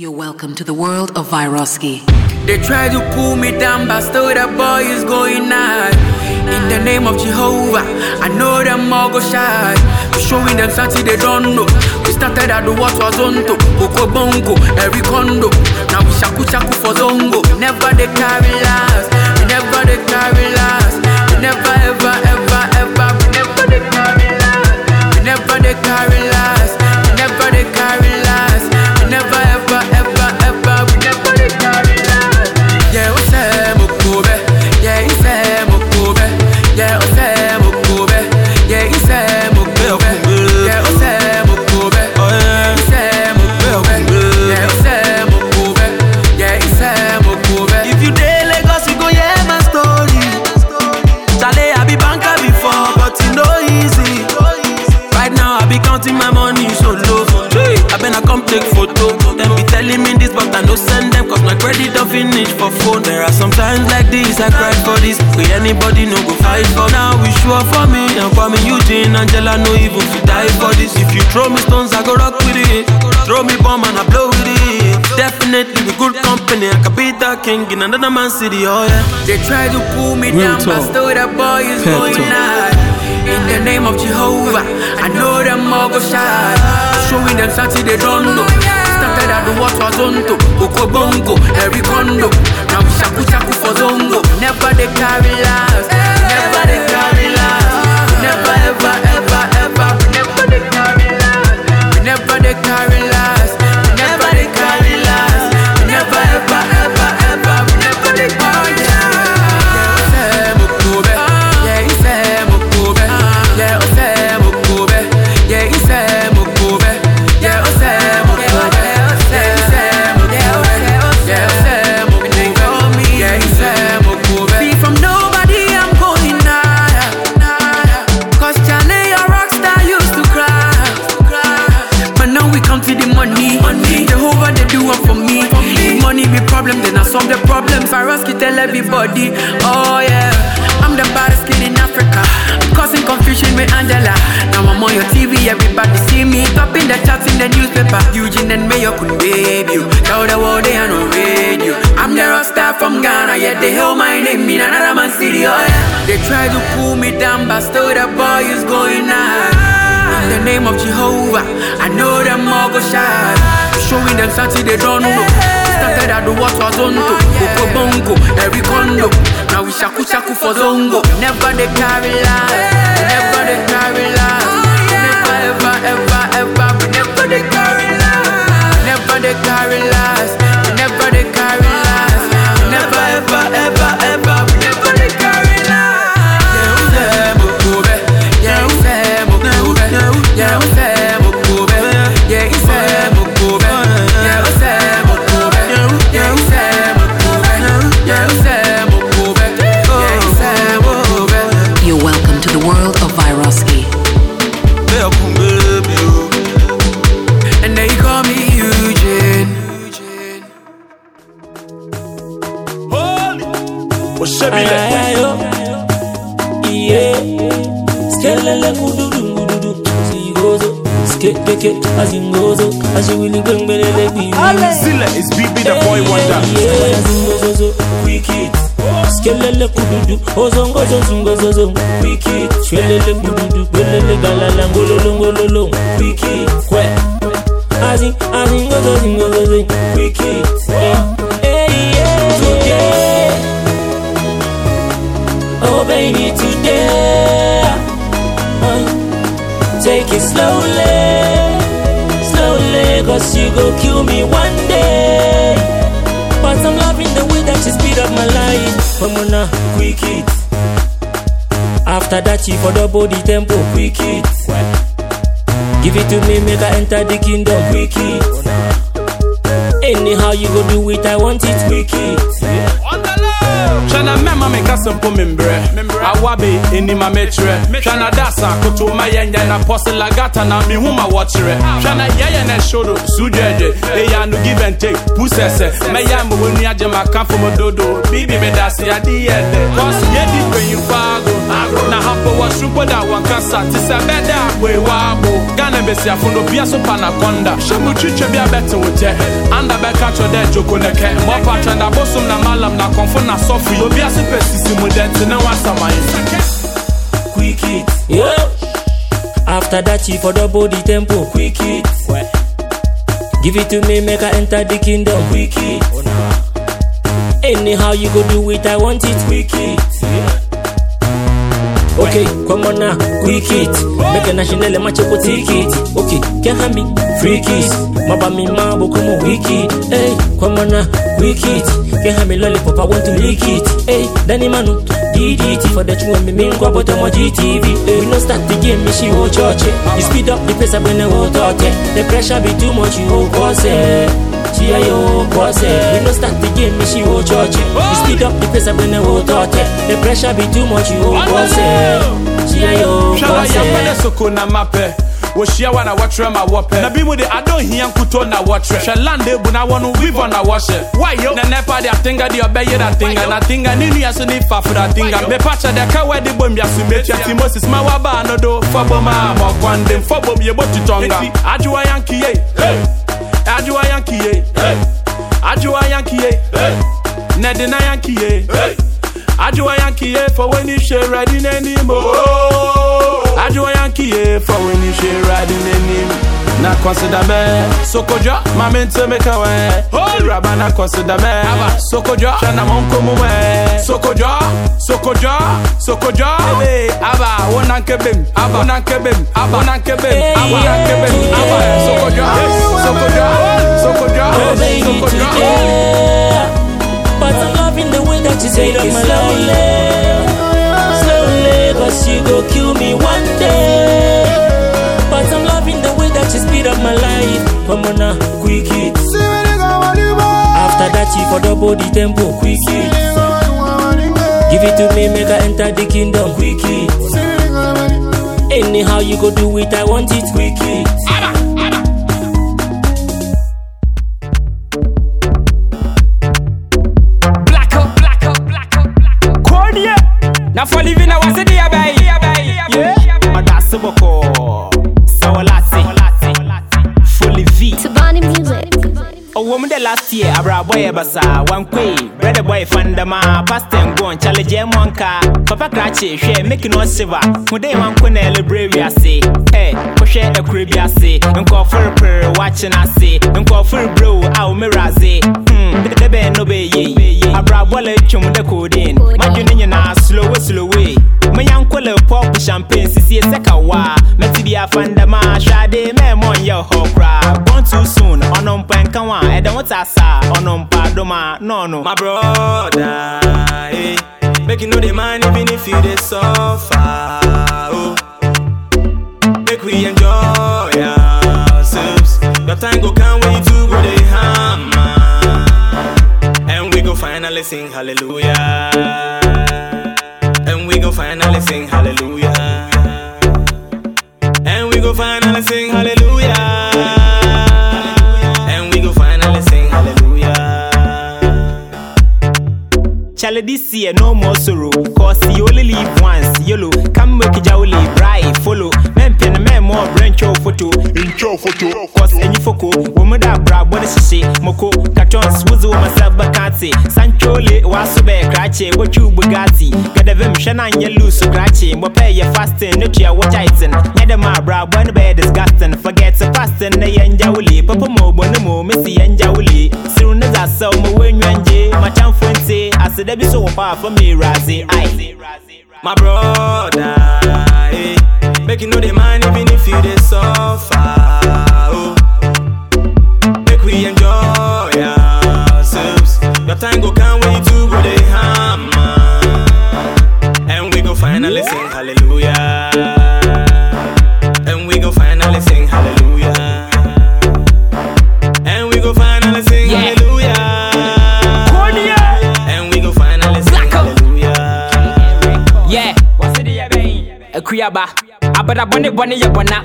You're welcome to the world of Vyroski. They try to pull me down, but still the boy is going high. In the name of Jehovah, I know them all go shy. Showing them something they don't know. We started at the what was on to Coco Bongo, every condo. Now we shaku shaku for Zongo. Never they carry last. We never they carry last. We never ever ever ever. We never they carry last. We never they carry last. No send them cause my credit don't finish for phone. There are some times like this, I cry for this. We anybody no go fight for now. We sure for me and for me, Eugene, Angela, no even fi die for this. If you throw me stones, I go rock with it. Throw me bomb and I blow with it. Definitely be good company. I can be that king in another man city, oh yeah. They try to pull me Real down, but talk. still the boy is Pep going high. In the name of Jehovah, I know them all go shy. Showing them something they don't know. Started at the what was on to Bongo, every condo. Now shaku shaku for Zongo. Never they carry last. The charts in the newspaper. Eugene and Mayo could you. Tell the world they are on radio. I'm the rock star from Ghana, yet they hail my name in another man city, oh yeah. They try to pull me down, but still the boy is going high. In the name of Jehovah, I know them all go shy. Showing them something they don't know. Oh. Started at the what was on to Coco Bongo, every condo. Now we shaku shaku for Zongo. Never they carry last. Never they carry last. i really keke azingozo aziwilikwengibelele kwizile is bb the boy wonder. zingozozo wicked. Sikelele kududu ozongozozungozozo wicked. Shwelele kududu kwelele galala ngololongololo wicked. Kwe. Azin azingozozingozozo wicked. Hey, yeah. Today, oh baby, Cause you go kill me one day. But I'm loving the way that you speed up my life. Now, quick it. After that you for double the tempo Quick it. Give it to me, make I enter the kingdom Quick it. Anyhow you go do it, I want it Quick it Shana mema meka sempo mimbre Awabi inima metre Shana dasa kutu mayenye na posi lagata na mihuma watchre Shana ah. yeye ne shodo sujeje Eya nu give and take pusese Meya mu wenu ya jema kamfu mdodo Bibi medasi ya diende Kosi ah. yedi kwenye fago. Na hapo wa shuboda wankasa Tisa beda we wabo Gane besi afundo pia sopa na konda. Shamu chiche bia bete ute Anda beka chode joko neke Mwa patra bosum na malam na konfu na so sofu. Yo bia super sisi mo denti na wasa mayin. quick hit. Yeah. After that, you for double the tempo, quick hit. Give it to me, make I enter the kingdom, quick hit. Anyhow you go do it, I want it, quick hit. Okay, come on now, quick hit. Make a national match up ticket. Okay, can have me free kiss. Maba me mambo come on wiki. Hey, come on now, quick hit. Can have me lollipop, I want to lick it. Hey, Danny Manu, DDT for the two me mean go but I'm GTV. We no start the game, me she hold church. You speed up the pace, I bring the whole talk. The pressure be too much, you hold cause. Chia yo boss We no start the game, me she hold church You speed up the pace, I bring the whole talk The pressure be too much, you hold boss Chia yo I boss yam soko na mape? Wɔhyia wa na wɔtwerɛ ma wɔpɛ. Na bi mu de adɔhia nkuto na wɔtwerɛ hwɛ land ebu na wɔno wivɔ na wɔhyɛ. Wayɛ na nɛpa de atenga de ɔbɛyɛ da tenga na tenga ne nua so ne fafo da tenga mepa kyɛ dɛ ka wɛde bɔ mbiaso metua ti moses ma waba no do. Fɔbɔ ma mɔkwande mfɔbɔ m yɛbɔ tutɔnga adwowa yankiye adwowa yankiye adwowa yankiye nɛde na yankiye adwowa yankiye fɔ w'ani hyɛ awurade n'anim o adwowa yankiye fɔ w'ani hyɛ awurade n'anim na consider me. Sokojo mame nte me ka wɛ raba na consider me. Sokojo hwɛ na mo nko mu mɛ sokojo sokojo sokojo ebe aba wo na nkebem aba wo na nkebem aba wo na nkebem aba wo na nkebem aba sokojo sokojo sokojo Oh baby sokojo. But I'm loving the way that you take it slowly Slowly Cause you go kill me one day. But I'm loving the way that you speed up my life. Come on now, quick hit After that you for double the tempo, quick hit Give it to me, make I enter the kingdom, quick hit Anyhow you go do it, I want it, quick hit for living, I was a dear bay. Yeah. Madase boko Sawalase Fully V. Tabani music. A woman the last year Abra boy basa. One quay Brother boy fandama Past and go on Challenge monka Papa krache Share making no shiver Mude man kone ele brave ase Eh Koshe e kuribi ase Nko for per Watching ase Nko for bro Aw miraze Hmm Debe no be ye. Abra boy chum de codeine Majuni nyina slow slow way menyankwele pop champagne sisie sɛ kawa mɛte bi afandama hwɛade mɛmɔ nyɛ hɔ koraa born too soon ɔno mpa nka wa ɛdɛ wo tasa ɔno mpa doma na ɔno My brother, eh, make you know the man even if you dey suffer. Oh, make we enjoy ourselves. Your time go come finally sing hallelujah. And we go finally sing hallelujah. And we go finally sing hallelujah. Charlie, this year no more sorrow. Cause you only live once, yellow. Come make jowly, bright, follow. Men pen a man more branch your photo. In your photo. Cause any foco, woman that bra, what is she? Moko, cartons, woozy, myself, Bacati. Sanchole, Wasube, Cratchy, what you Bugatti. Get a vim, Shana, and you lose, so Crache. pay your fasting, no cheer, what item. Yadama, bra, when the bed disgusting. Forget the fasting, nay, and jowly. Papa mo, bonomo, missy, and jowly. Soon as I saw my wing, and jay, my champ, Fuente, I said, nte Asida so far Fa me, razi. Aye. My brother, eh, make you know the man even if you dey suffer. Oh, make we enjoy ourselves. Your time go come when you two go dey hammer, and we go finally sing Akuyaba. abada bɔne bɔne yɛ bɔna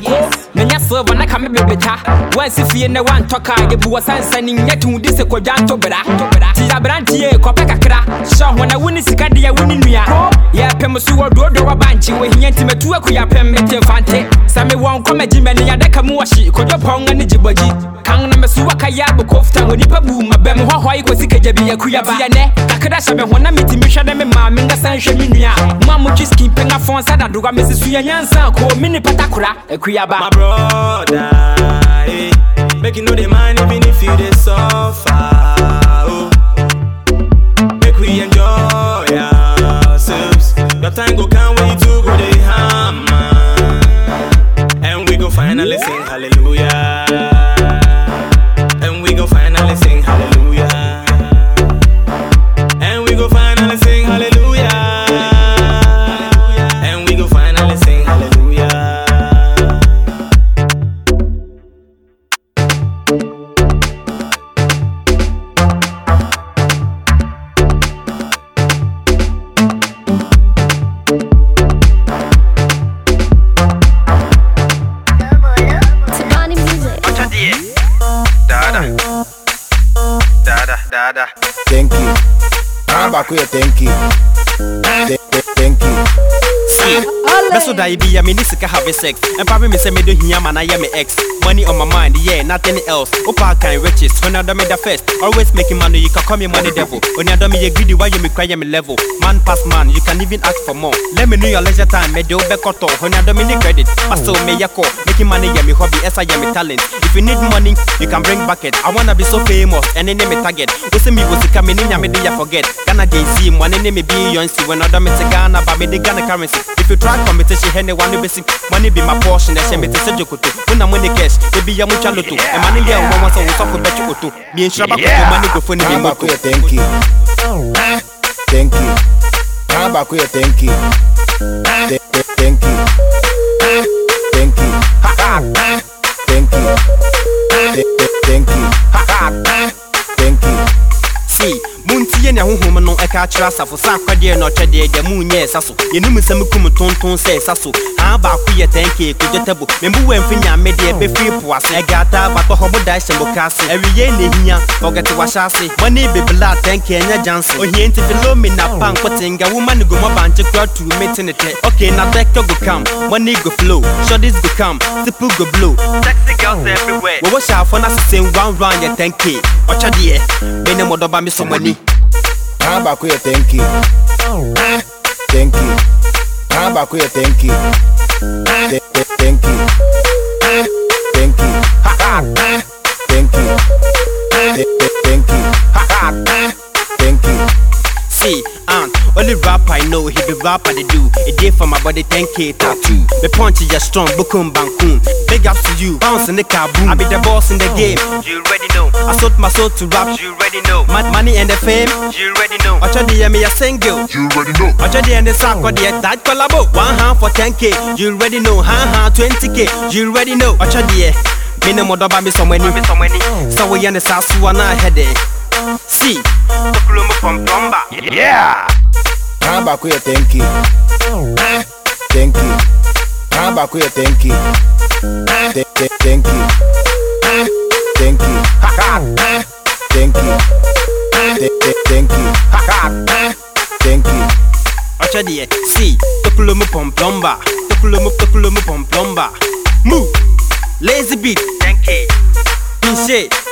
menya silva na ka me bebeta wansi fie ne wantɔ kaa yɛbuwɔ sansane nyɛ to wudi sɛ kwadwa nto bra ti aberanteɛ kɔpɛ kakra hyɛ ho na wone sika deɛ wone nua yɛpem so wɔ duodo wɔ bankye wɔhia nti matu aku yɛpem mete mfante sɛ mewɔ nkɔmagyi mɛne yɛdaka mu wɔhye kodwo pɔn ne gyebɔgyi kan na mɛso waka yɛ abokɔfta onipa bu ma bɛm hɔhɔ yi kɔsi kagya bi akuyaba yɛnɛ kakra hyɛ me ho na metimi hwɛ dɛ me maa menkasa nhwɛ me nua mo a motwe skin pɛnga fɔn sɛ dadoga mesi so yɛnyansa kɔɔ me ne patakora akuyaba My brother, eh, make you know the mind even if you dey suffer. Oh. Make we enjoy ourselves. Your time go come when you two go dey hammer, and we go finally sing hallelujah. Ah, back Best that you be a mini sika have sex. And probably me say me do here man I am me ex. Money on my mind, yeah, nothing else. Oh, Opa kind riches. When I do me the first, always making money. You can call me money devil. When you do me a greedy, why you me cry me level? Man pass man, you can even ask for more. Let me know your leisure time. Me do cut off. When you do me the credit, I still me ya call. Making money yeah me hobby, yes I am me talent. If you need money, you can bring bucket. I wanna be so famous and then me target. Say me go sika me ninya me dey forget. Ghana Jay Z, one name me Beyonce. When I do me to Ghana, but me the Ghana currency. If you try competition, any one be sick. Money be my portion. They say me to say jokoto. When I'm money cash, they be ya mucha loto. And money there one once I was up for bet you oto. Me and Shabba yeah. money go for me Ah, back moko. here, thank you. Thank you. Ah, back here, thank you. Th- th- Thank you. Thank you. Thank you. Th- th- Thank you. Ne honhom no ɛka kyerɛ asafo sa akwadeɛ na ɔtwɛdeɛ deɛ munyɛ ɛsa so yɛnim sɛ mekum tonton sɛ ɛsa so haa baako yɛ 10k kodwotabo membu wamfi nyame deɛ bɛfiri po ase. Ɛgata batɔ hɔ bodae hyɛ mboka ase awiei na ɛhia ɔgɛte wahyɛ ase mɔne bebela a 10k ɛnyɛ gyanse ohia nti filomina pa nkotenga woma ne gomɔ bankye kora tu mete ne tɛ na dɛkɛ go kam money go flow. Shorties go come. Sipu go blow. Sexy girls everywhere. Wɔwɔ hyɛ afɔ no asesɛm one round yɛ 10k ɔtwɛdeɛ me ne mɔdɔba me sɔmɔni Back here, thank you. Thank you. Back here, thank you. Th- th- Thank you. Ha ha thank you. Thank you. Th- th- Thank you. Thank you. See, um, only rap I know, he be rap I dey do. A day for my body, 10k tattoo. The punch is just strong, bukum bankun. Big ups to you, bounce in the car boom. I be the boss in the game. You already know. I sold my soul to rap. You already know. My money and the fame. You already know. I tried the me a single. You already know. I tried the and the sack or the that collabo. One hand for 10k. You already know. Ha ha 20k. You already know. I tried the me no more double me some money. So we and the sasu and I head it. See, Oklahoma from Plumber. Yeah. Ah, back here, thank you. Thank you. Ah, back here, thank you. Th- th- Thank you. Thank you. Thank you. Th- th- Thank you. Thank you. Ọchọdịẹ, see, tokolomo pom plumber, tokolomo tokolomo pom plumber. Move, lazy beat, 10k. Pinche, 10k.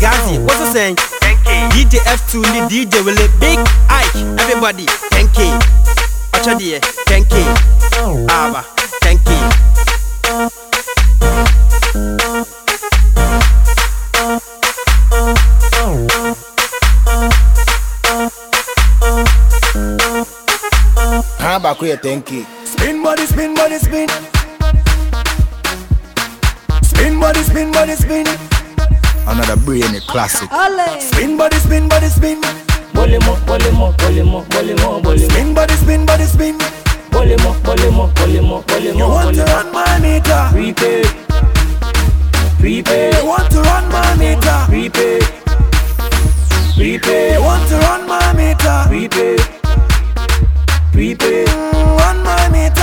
Gazi, what's the saying? 10k. DJ F2 ni DJ with a big Ike, everybody, 10k. Ọchọdịẹ, 10k. Aba, 10k. Ah, back here, thank you. Spin body, spin body, spin. Spin body, spin body, spin. Another brainy classic. Spin body, spin body, spin. Bolemo, bolemo, bolemo, bolemo, bolemo, Spin body, spin body, spin. bolemo, bolemo, bolemo, bolemo, You want to run my meter? Prepaid, prepaid, You want to run my meter? prepaid, prepaid, You want to run my meter? prepaid, prepaid, Mm, Run my meter.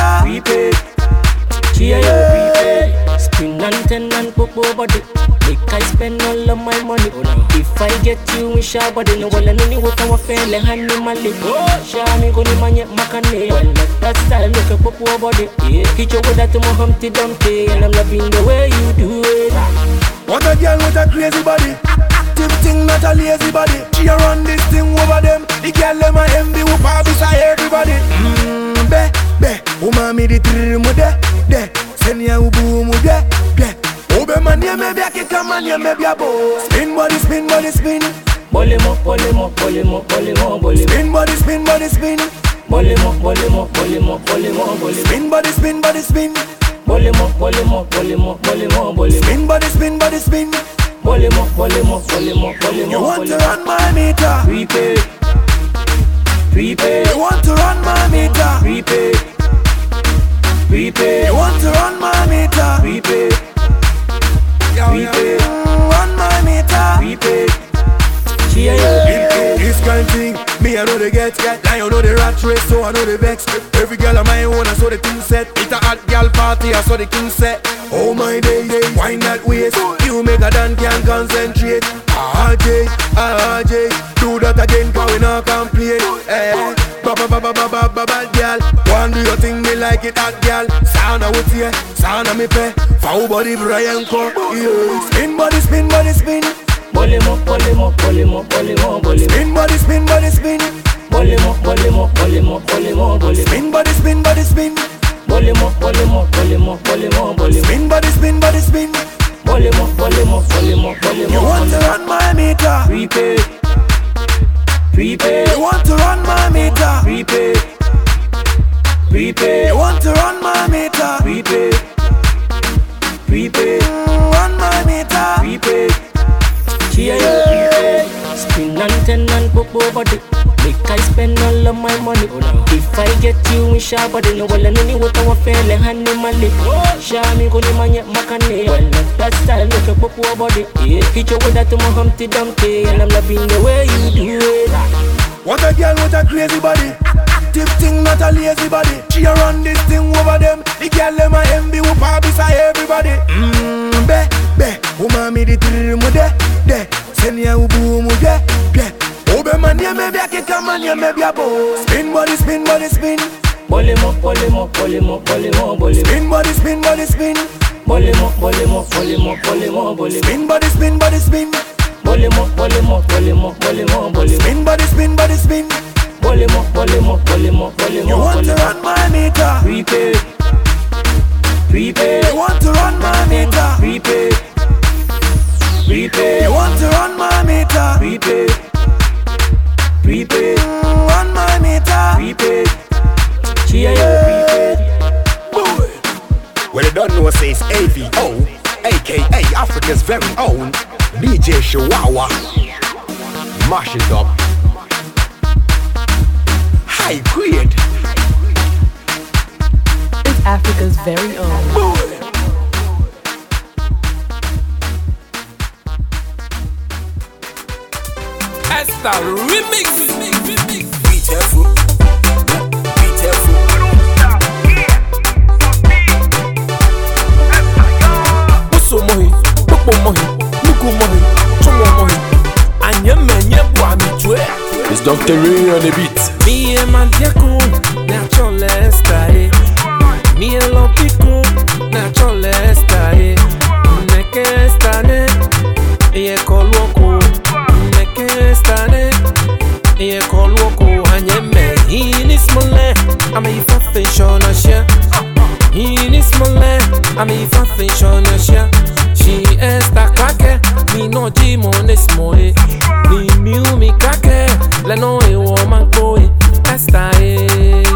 Prepaid, body. Make I spend all of my money. Oh, if I get you in sharp body, no one any what I'm feeling, honey, my lip. Shami go ni manye makane. Well, that style look a poor body. Yeah, hit you with that to my Humpty Dumpty, and I'm loving the way you do it. What a girl with a crazy body. Active thing, not a lazy body. She a run this thing over them. The girl them a envy who pop beside everybody. Mmm, be, be. Umami di trimu de, de. Senya ubu mu de, de. Ube manye me bia kika manye me bia bo. Spin body, spin body, spin. Bolemo. Spin body, spin body, spin. Bolemo, bolemo, bolemo, bolemo, bolemo. Spin body, spin body, spin. Bolemo, bolemo, bolemo, bolemo, bolemo. Spin body, spin body, spin. You want to run my meter? Prepaid. Prepaid. You want to run my meter? Prepaid. Prepaid. You want to run my meter? Prepaid. Prepaid. Mm, Run my meter? Prepaid. Yeah, yeah. This kind thing, me I know they get Lion know the rat race, so I know the vex Every girl on my own, I saw the thing set It's a hot girl party, I saw the king set Oh my days, wine that waist You make a dan can't concentrate RJ, RJ Do that again, cause we not complain eh. Ba ba ba ba ba ba ba like it hot girl Sound what's here, sound of me pay Foul body Brian Co yeah. Spin body, spin body, spin Bolemo, bolemo, bolemo, bolemo, bolemo. Spin body, spin body, spin. Bolemo, bolemo, bolemo, bolemo, bolemo. Spin body, spin body, spin. Bolemo, bolemo, bolemo, bolemo, bolemo. Spin body, spin body, spin. Bolemo, bolemo, bolemo, bolemo. You want to run my meter? Prepaid. Prepaid. You want to run my meter? Prepaid. Prepaid. You want to run my meter? Prepaid. Prepaid. Mm, Run my meter? Prepaid. Yeah, yeah. Spin and ten and popo body. Make I spend all of my money. If I get you in sharp body, no well, any what I'm feeling, honey, my lip. Shami go ni manye makane. Well, that style look a popo body. Yeah, hit you with that to my Humpty Dumpty, and I'm loving the way you do it. What a girl with a crazy body. Active thing, not a lazy body. She a run this thing over them. The girl them a envy who pop beside everybody. Mmm, be, be. Umami di trimu de, de. Senya ubu mu de, de. Ube manye me bia kika manye me bia bo. Spin body, spin body, spin. Bolemo, bolemo, bolemo, bolemo, bolemo. Spin body, spin body, spin. Bolemo, bolemo, bolemo, bolemo, bolemo. Spin body, spin body, spin. Bolemo, bolemo, bolemo, bolemo, bolemo. Spin body, spin body, spin. Bolemo, bolemo, bolemo, bolemo. You want to run my meter? Prepaid. Prepaid. You want to run my meter? Prepaid. Prepaid. You want to run my meter? Prepaid. Prepaid. Mm, Run my meter? Prepaid. Yeah, yeah, prepaid. Well, you don't know, say it's AVO, aka Africa's very own DJ Chihuahua. Mash it up. High grade. It's Africa's very own. Esther remix. Be careful. Be careful. Uso mohi, popo mohi, nuku mohi, chomo mohi. Anye menye bwa mi chwe. It's Dr. Ray on the beat. Mi e mandiako, na chole esta e. Eh. Mi e lopiko, na chole esta e. Eh. Neke esta ne, e kolwoko. Neke esta ne, e kolwoko. Anye me, hini smole, ame ifa fashion asha. Hini smole, ame ifa fashion. She esta Ninoji mone smoe Ni miumi kake Leno e woman koe Esta e.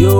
You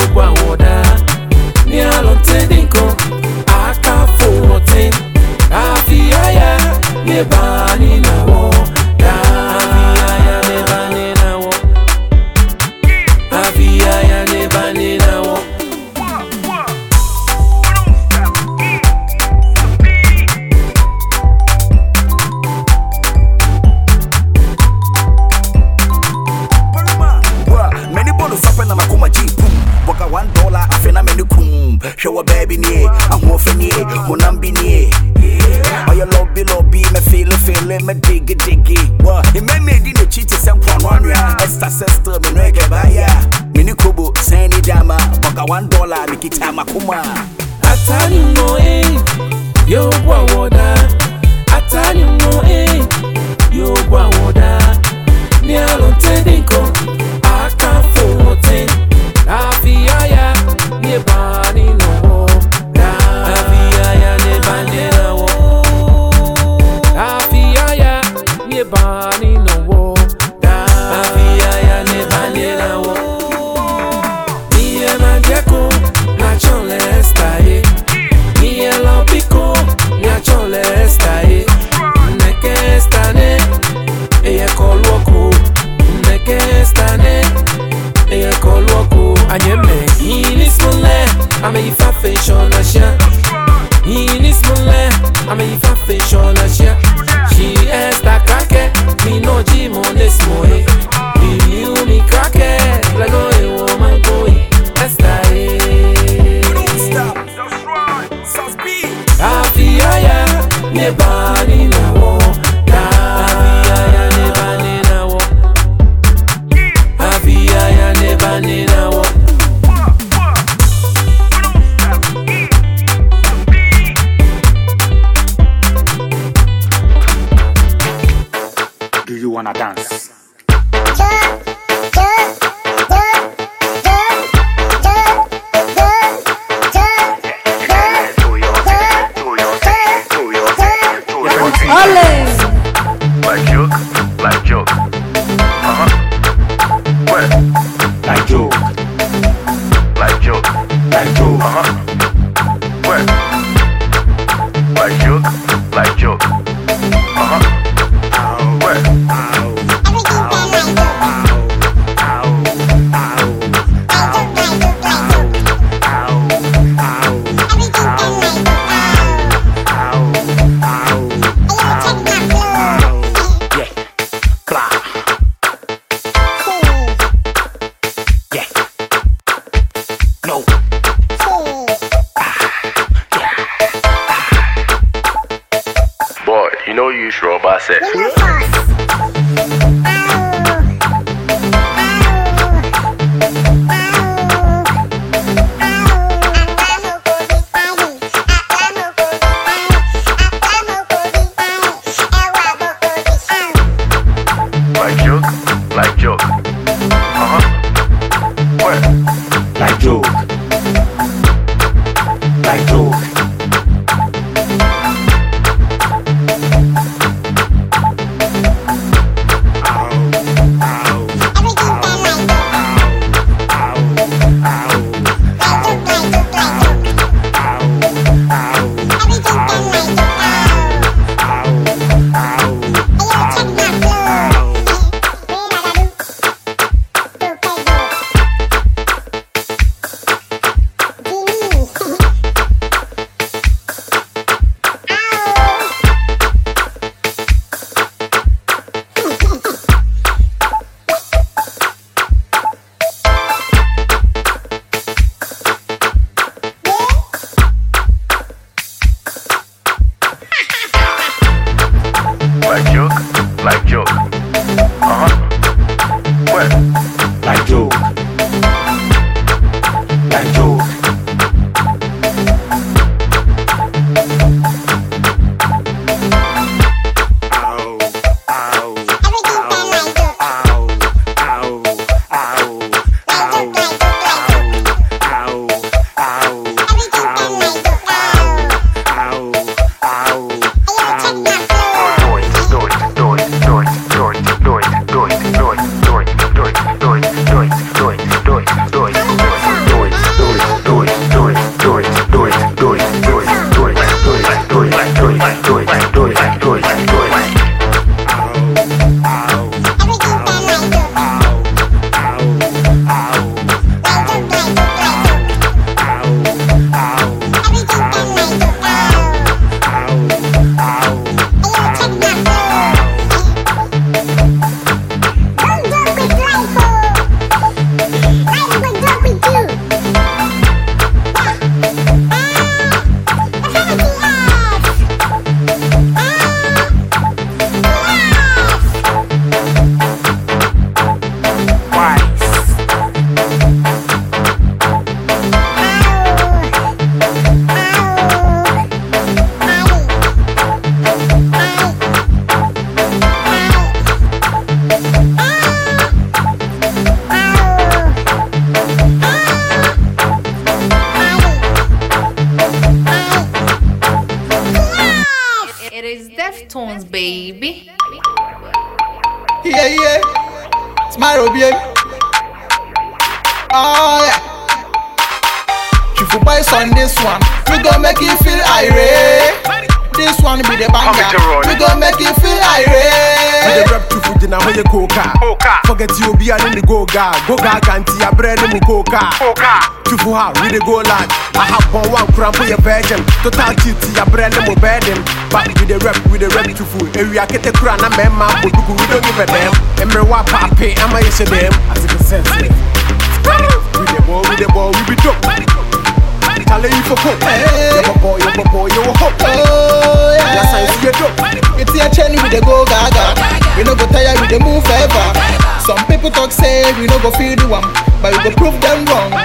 Ha, we the go lad. I have one one cramp for your virgin. Total titi ya bread mu burden. But we the rap, we the rap to fool. And we are get the crown and man man. We don't give a damn. And me wa papi, I'm a yes them. As it sense. We the boy, we the boy, we be dope. Tell you for coke. Yo boy, yo boy, yo hope. Oh, yeah. Yes, I see you dope. It's your chain, we dey go gaga. We no go tire, we dey move forever. Some people talk say we no go feel the one, but we go prove them wrong.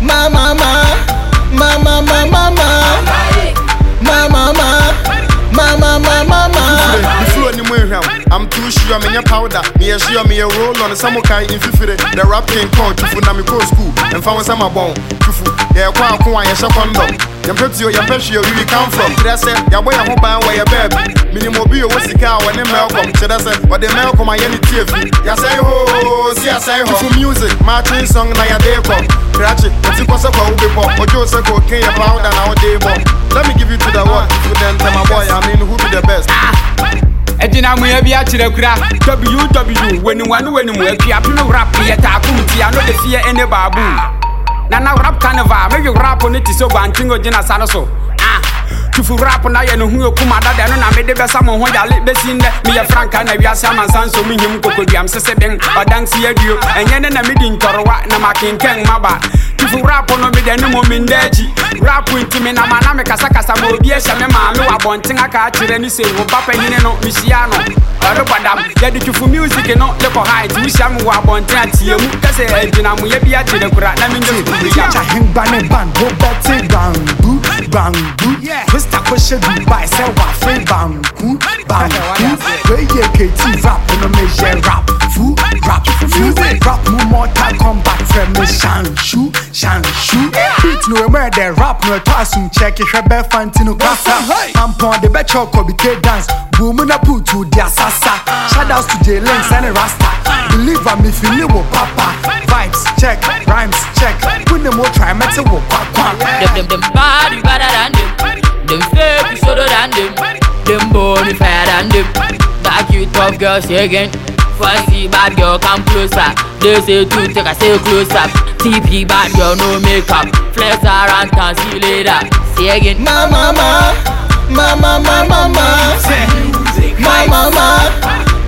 Ma ma ma, ma ma ma ma ma, ma ma ma, ma ma ma ma ma. I'm too nya powder. Me a sure me a roll on some kind in fifire. The rap king con tufu na me go school. And found some bon. Tufu. Yeah, kwa kwa ya shakondo. Yam peti yo yam peshi yo we come from. Tira se ya boy ho ban where ya baby. Minimo bi yo sika wa ne melcom. Tira se wa de melcom aye ni tiefi. Ya say ho, si ya say ho. Tufu music, marching song na ya dey ko. Krachi, oti ko se kwa ube po. Ojo se ko ken ya powder na o dey bo. Let me give you to the one. To them tell my boy, I mean who be the best. ɛgyina mmoa bi akyerɛ kura ww waniwano wanimu akuape no rap yɛ taako ntia no de fie ɛne baabu na na rap carnival mewe rap no te sɛ guanten ogyina sa no so. Ah, tufu rap na yɛ ne ho ekuma dada no na mede bɛsa mo ho yale bɛsi nnɛ meyɛ franka na wiase amansa nso menyim kokoduam sese den. Ɔdanse aduo ɛnyɛ ne na medi ntɔrewa na makenkɛn maba tufu rap no mede ne mo menda akyi rap nti me nama na mekasakasa ma obi ahyɛ me maame wɔ abɔnten aka akyerɛ ne sɛ wo ba panyini no mehyia no. Ɔrebɔ dam yɛde tufu music no lekɔ nti wohyia me wɔ abɔnten ateɛ mu. Kɛ sɛ agyinamoyɛ bi akyerɛ kora na menyɛ Chahimba ne band, go betty bamboo, bamboo. Mr. Koshe Dubai, say wa fe bamboo, bamboo. Where ye KT rap, no me je rap, foo, rap, foo. Rap mu Mortal Kombat, from me shanshu, shanshu. Beat no where the rap no to asum check it, be fantino kasa. Ampon the bet choko be K dance, boom na put to the assassa. Shout outs to J Links and the Rasta. Believe I'm if you know papa. Vibes check, rhymes check. Put them more try metal wo kwa kwa. Them, them, them bad, you better than them. Them fake, you shorter than them. Them bony fire than them. Back you tough girls, say again. Fancy bad girl, come closer. They say two, take a say closer. TP bad girl, no makeup. Flex around town, see you later. Say again. Ma ma ma, ma ma ma ma ma, ma ma ma,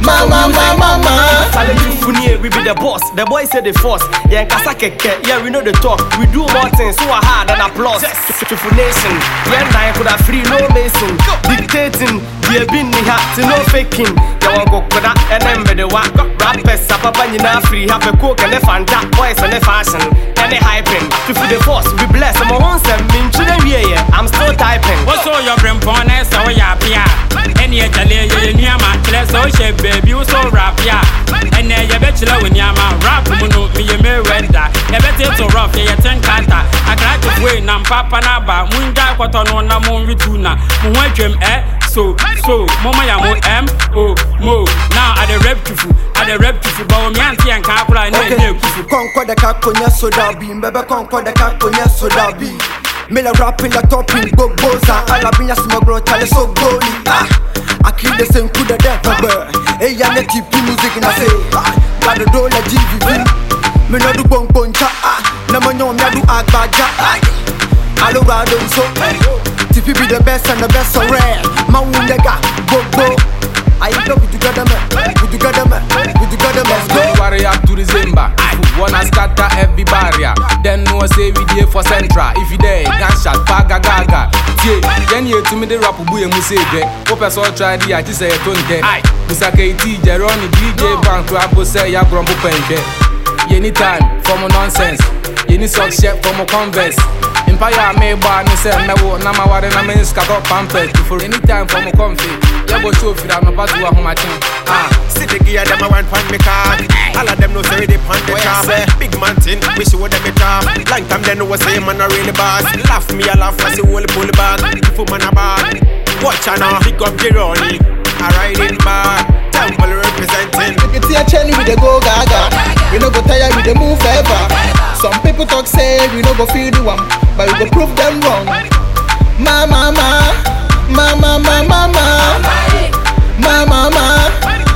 ma ma ma ma ma. You we be the boss. The boy say the force. Yeah, kasa keke. Yeah, we know the talk. We do more things so hard than applause. Tufu nation. Yeah, now could have free no mason. Dictating. Yeah, been ni hat to no faking. Yeah, one go koda and then be the one. Rappers, papa ni na free. Have a coke and a fanta. Boys and a fashion. And a hyping. Tufu the force. We bless. I'm a one sem. Min children yeah. I'm still typing. What's all your brimpon is so ya pia? Any Italy, you near my class, so oh, she baby, you so rap ya. And then you bet you love when yama rap, muno, me a mere render. You bet it so rough, you ten kata. I crack the way, nam papa naba, munda, what on one among rituna. Mwetrim, eh? So, so, mama ya mo M, O, mo. Now I the rep to fu, I the rep to fu, but me auntie and capra and then you. Concord the caconia soda bean, baby concord the caconia soda bean. Miller rapping the topping, go goza. boza, alabina smogro, tell so goli. Ah, the same coup de death, Hey, ya net tip music in a say. Ah, Got the door like GVV. Me no do bon bon cha, na mo nyom ya do agbaja. Alo rado so. TP be the best and the best so rare. Ma wunega, go go. I go with together, man. With together, man. With together, man. Let's go warrior to the Zimba. Wanna scatter every barrier. Then no say we there for central. If you there, gunshot, paga gaga. Yeah, then you to me the rap buye musebe. Hope so try the I just say tonte. Musa KT, Jeroni, DJ Bank, Rabo say ya grumble penke. Anytime, for my nonsense. Any sock shirt for my converse. Empire me bar ni say me wo na ma ware na me scatter pamphlet. For anytime for my comfy. Yeah, go show fi that no pass to a home Ah, See the gear them a want pan me car. All of them know say they pan the car. Big man thing, we show them it off. Long time they know what say man a really boss. Laugh me a laugh, I say whole pull back. If man a bad. Watch Shana, pick up Jeroni. I ride in bar, temple representing. You can see a chain with the go gaga. We no go tire with the move ever. Some people talk say we no go feel the one, but we go prove them wrong. Ma, ma ma. Ma ma ma, ma ma. Ma, ma ma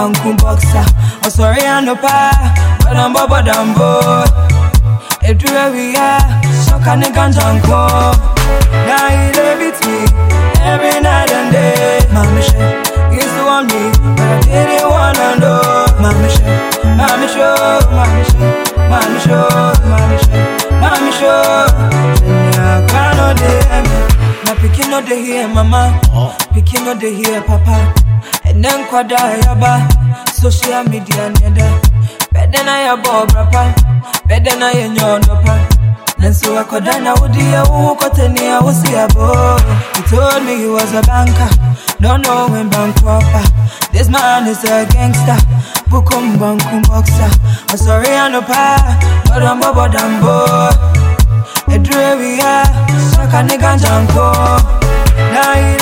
bankum boxer. Oh sorry I no pa, but I'm bobo dambo. Everywhere we are, shock and ganja and go. Now he live with me every night and day. Mama she used to want me, but I didn't wanna know. Mama she, mama show, mama she, mama show, mama show, mama show. Yeah, cry no day, my pikin no dey here, mama. Oh. Pikin no dey here, papa. And then kwada yaba, social media neda. Better na ya bob rapa, better na ya nyondo pa. Nanso akoda na wudi ya ukote ni ya usi ya bo. He told me he was a banker, don't know when bank robber. This man is a gangster, bukum bankum boxer. I'm sorry I no pa, but I'm bobo dambo. Edre we are, shaka nigga janko. Now he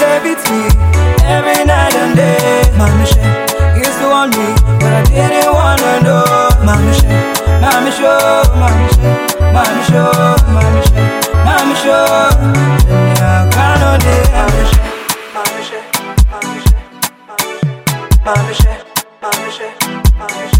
me every night and day. Mama she used to want me, but I didn't wanna know. Mama she, mama show, mama she, mama show, mama she, mama show. Yeah, I no day. Mama she, mama she, mama she, mama she, mama she, mama she.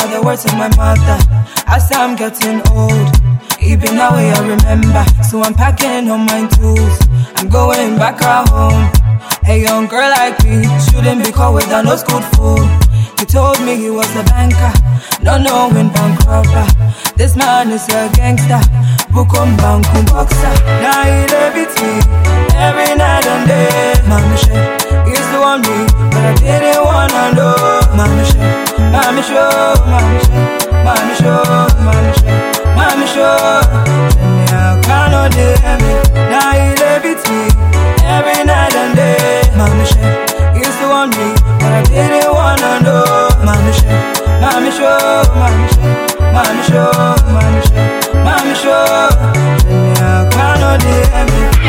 Are the words of my mother. As I'm getting old, even now I remember. So I'm packing all my tools. I'm going back home. A young girl like me shouldn't be caught with a no good fool. He told me he was a banker, not knowing bank robber. This man is a gangster, bukum bankum boxer. Now he with me every night and day. She used to want me, but I didn't wanna know. Mama she, mama show, mama show, mama show. Yeah, I no day me.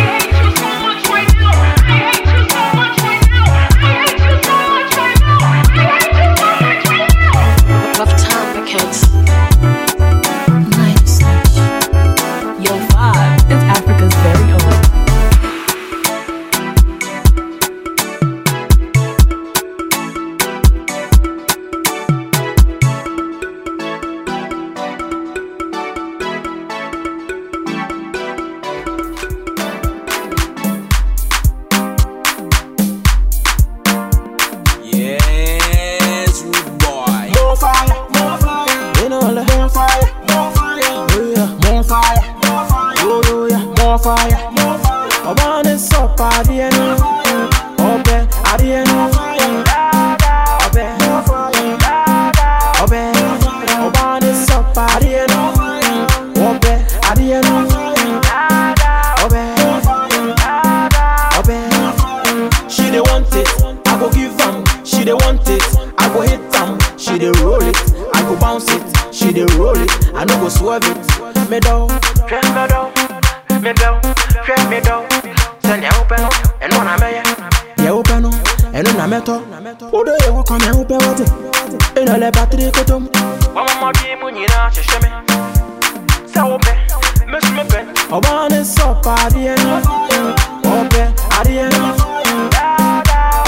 It she dey roll it. I no go swerve it. Middle. Middle, middle, middle, middle. Send your open, and I'm here. Eh? yẹ wo pẹ no? Ẹnu na mẹtọ wọdọ yẹ wọ kọ na ẹwọ pẹ wọtí ẹnu ọlẹ batiri kotom. One more game, you know, eh? she shimmy. ọba ne sọ padeɛ no ɔbɛ adeɛ no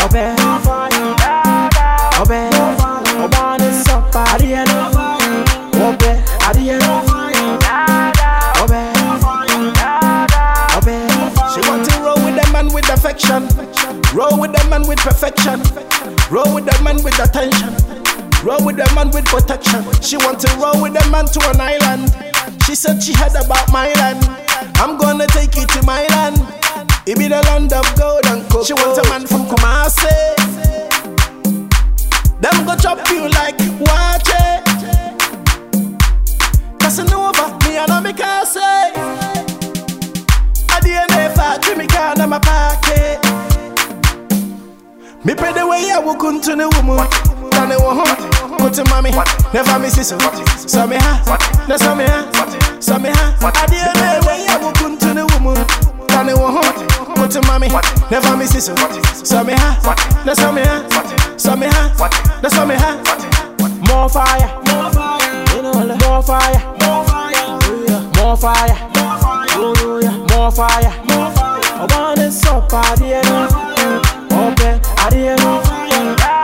ɔbɛ ɔbɛ ọba ne sọ padeɛ no ɔbɛ adeɛ no ɔbɛ ɔbɛ. She want to roll with the man with affection, roll with the man with perfection, roll with the man with attention, roll with the man with protection. She want to roll with the man to an island. She said she heard about my land. I'm gonna take you to my land. It be the land of gold and cocoa. She want a man from Kumasi. Them go chop you like waakye. Casanova, me and I'm say. I DNA factory, me can I'm a packet. Me pay the way I will continue woman. Than the one put to mommy. Never miss it. So me ha, no so me ha, so me ha. I DNA way I will continue woman. Than the one put to mommy. Never miss it. So me ha, no so me ha, so me ha, no so me ha. More fire, more fire, more fire, more fire, more fire, more fire. ọba ne sọ padeɛ no ɔbɛ adeɛ no ɔbɛ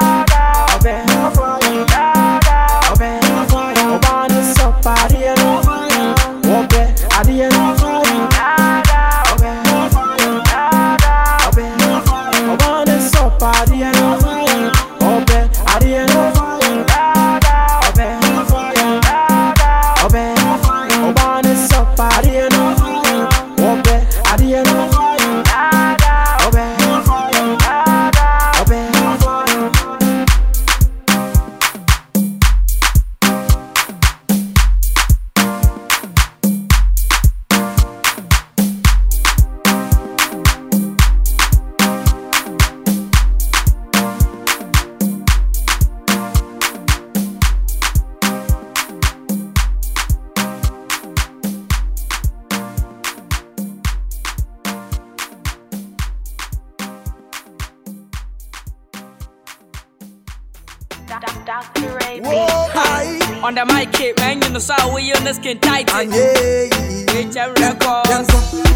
On the mic, kid, man, you know, so we on the skin tight. And yeah,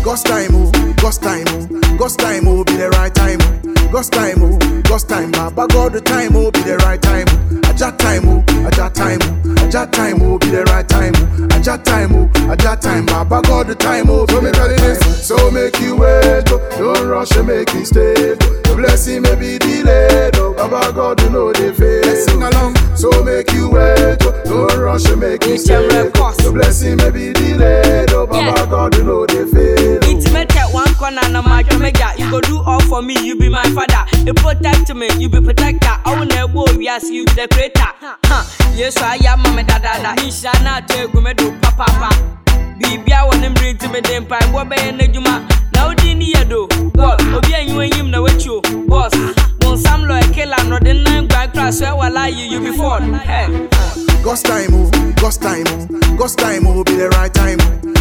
Ghost time, oh, ghost time, oh, ghost time, oh, be the right time. oh. Ghost time, oh, ghost time, Baba God the time, oh, be the right time. oh. Ajat time, oh, ajat time, oh, ajat time, oh, be the right time. oh. Ajat time, oh, ajat time, Baba God the time, oh, so me tell you this. So make you wait, oh, don't rush and make mistake. oh. The blessing may be delayed, oh, Baba God you know they fail. Let's sing along. So make you wait, oh, don't rush and make mistake. oh. The blessing may be delayed, oh, Baba God you know they fail. Oh. Intimate at one corner, and I'm my mega. You go do all for me, you be my father. You protect me, you be protector. I yes, you be the creator. Huh. Yes, I am mama da da da. Nisha na te go me do papa papa. Bibia wɔ ne mmiri nti mede mpaebɔ bɛyɛ n'adwuma na wodi ni yɛ do bɔs obi anyi w'anyim na wakyi o bɔs bonsam lɔ ɛkela no de nan gua kora so ɛwɔ layi you be fɔd Ghost time, oh, ghost time, oh, ghost time, oh, be the right time.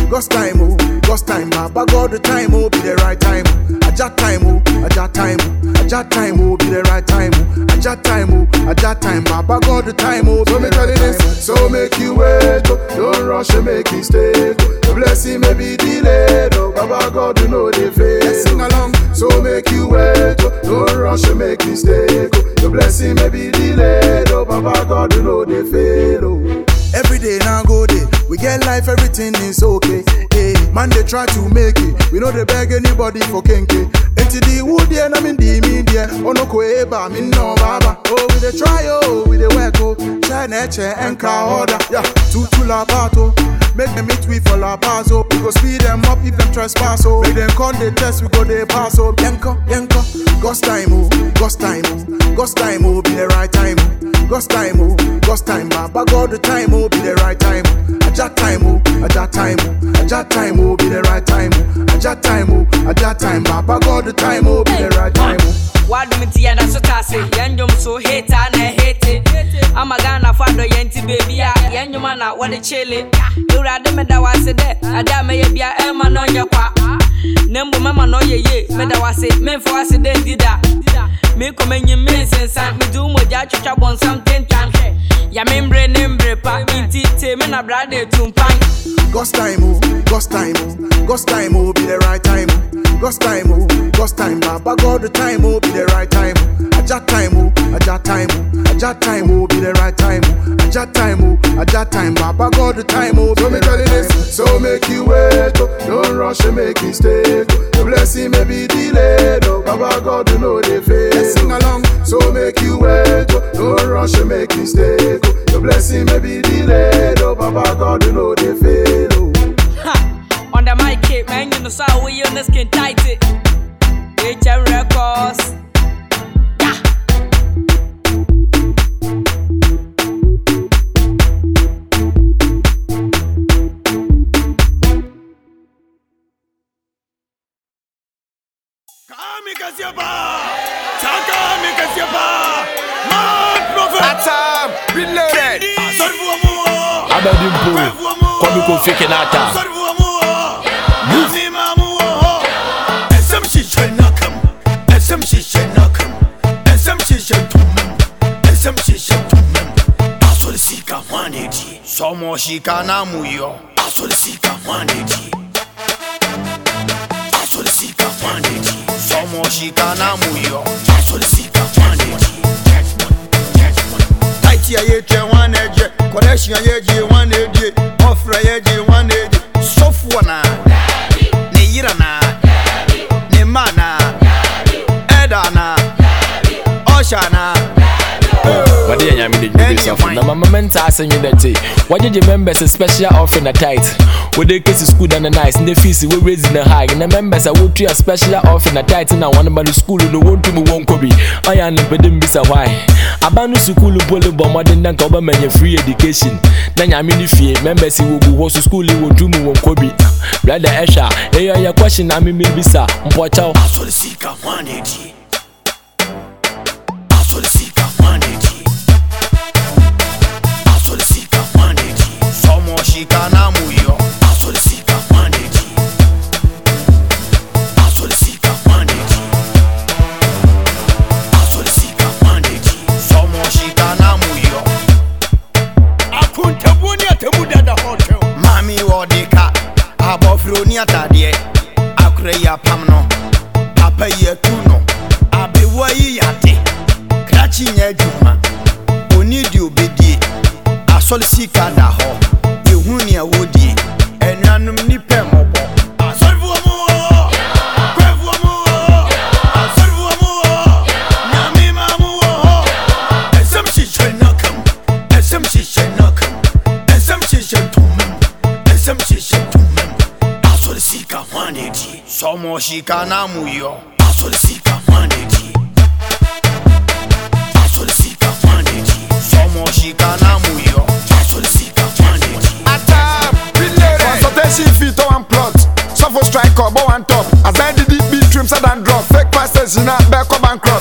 Ghost time, oh, ghost time, Baba God the time, oh, be the right time. Ajat time, oh, ajat time, oh, ajat time, oh, be the right time. Ajat time, oh, ajat time, Baba God the time, oh, so me tell you this. So make you wait, oh, don't rush and make mistake. oh. The blessing may be delayed, oh, Baba God you know they fail. Sing along. So make you wait, oh, rush and make mistake. oh. The blessing may be delayed, oh, Baba God you know they fail. Oh. Every day now go day, we get life, everything is okay. Hey, man, they try to make it. We know they beg anybody for kenkey. Into the wood, yeah, I'm in the media. Oh, no, koeba, me no baba. Oh, we they try, oh, we they work, oh. Nature and order. Yeah, to la pato. Make them meet we for la paso. We go speed them up if them trespass, oh. Make them con the test, we go they pass, oh. Yanko, yanko. Ghost time, oh, ghost time, oh. Ghost time, oh, be the right time, oh. Ghost time, oh, ghost time, Baba God the time, oh, be the right time. oh. Ajat time, oh, ajat time, oh, ajat time, oh, be the right time. oh. Ajat time, oh, ajat time, Baba God the time, oh, be the right time. oh. Wadom nti yɛda so tase yɛn dwom so heta na ɛhete ama ghana fa dɔ yɛn nti baabi a yɛn nnwoma na wɔde kyele awurade meda wase dɛ ade a mɛyɛ bia ɛma no ɔnyɛ kwa na mmom ɛma no ɔyɛ ye meda wase memfa wase dɛ ndi da mekɔ m'anyim mensensan mede wo mogya atwitwa bɔnsam tentan Ya membre nembre pa inti te me na brade tumpan. Ghost time, oh, ghost time, oh, ghost time, oh, be the right time. Ghost time, oh, ghost time, Baba God the time, oh, be the right time. oh. Ajat time, oh, ajat time, oh, ajat time, oh, be the right time. oh. Ajat time, oh, ajat time, Baba God the time, oh, be the right time. So make you wait, oh, don't rush and make mistake. oh. Your blessing may be delayed, oh, Baba God you know they fail. Let's sing along. So make you wait, oh, don't rush and make mistake. oh. Your blessing may be delayed, oh, Baba God you know they fail. Ha! On the mic, kid, man, you know, so we on the skin tight it. HM Records. Kami Kasiapa! Sakami Kasiapa! Somo somoshika na muyo asolisika mwaneji asolisika Somo somoshika na muyo asolisika mwaneji taiti ayeje waneje koleshi ayeje waneje ofra ayeje waneje sofuwa na ne yira na ne ma na eda na osha na wɔde yɛ nyame de dwube sɔfo na mama mɛnta asɛ nwe dɛte wɔgyegye members a special offering na tight? Wode kesi school da no nice ne fees we raise na high. Na members a wotua special offering na tight. Na wɔne ba no school no wɔntumi wɔnkɔ bi ɔyɛ a nempɛde mbisa why? Aba no sukuu pole bɔ mmɔden dɛ nka wobɛmanya free education. Na nyame no fie members wɔgu hɔ so school wɔntumi wɔnkɔ bi brada ɛhwɛ a ɛyɛ ɔyɛ question na memebisa mpɔkyɛw Asol Sika Waneti. Asol Sika Waneti. oshika na muyo. Asolisika mwaneji asolisika mwaneji asolisika mwaneji somo oshika na muyo. Akuntabuni atemudada hotel mami wodika abofroni atadeɛ akorɛ yi apam no papa yi atu no abewa yi yade krakye nyɛ adwuma ɔni de obɛdie asɔre sika da hɔ Ehu nea wodie. Ɛnuanom nipa mmɔbɔ. Asɔrefoɔ mu wɔ. Kwɛfoɔ mu wɔ. Asɔrefoɔ mu wɔ. Nyame ma mu wɔ hɔ. Ɛsɛm hyehyɛ nnakam. Ɛsɛm hyehyɛ nnakam. Ɛsɛm hyehyɛ ntomam. Ɛsɛm hyehyɛ ntomam. Asɔre sika hwane die. Sɔmɔ sika na mu yɔ. Asɔre sika hwane it, beat trim, said and drop. Fake pastors, you know, back up bankrupt. When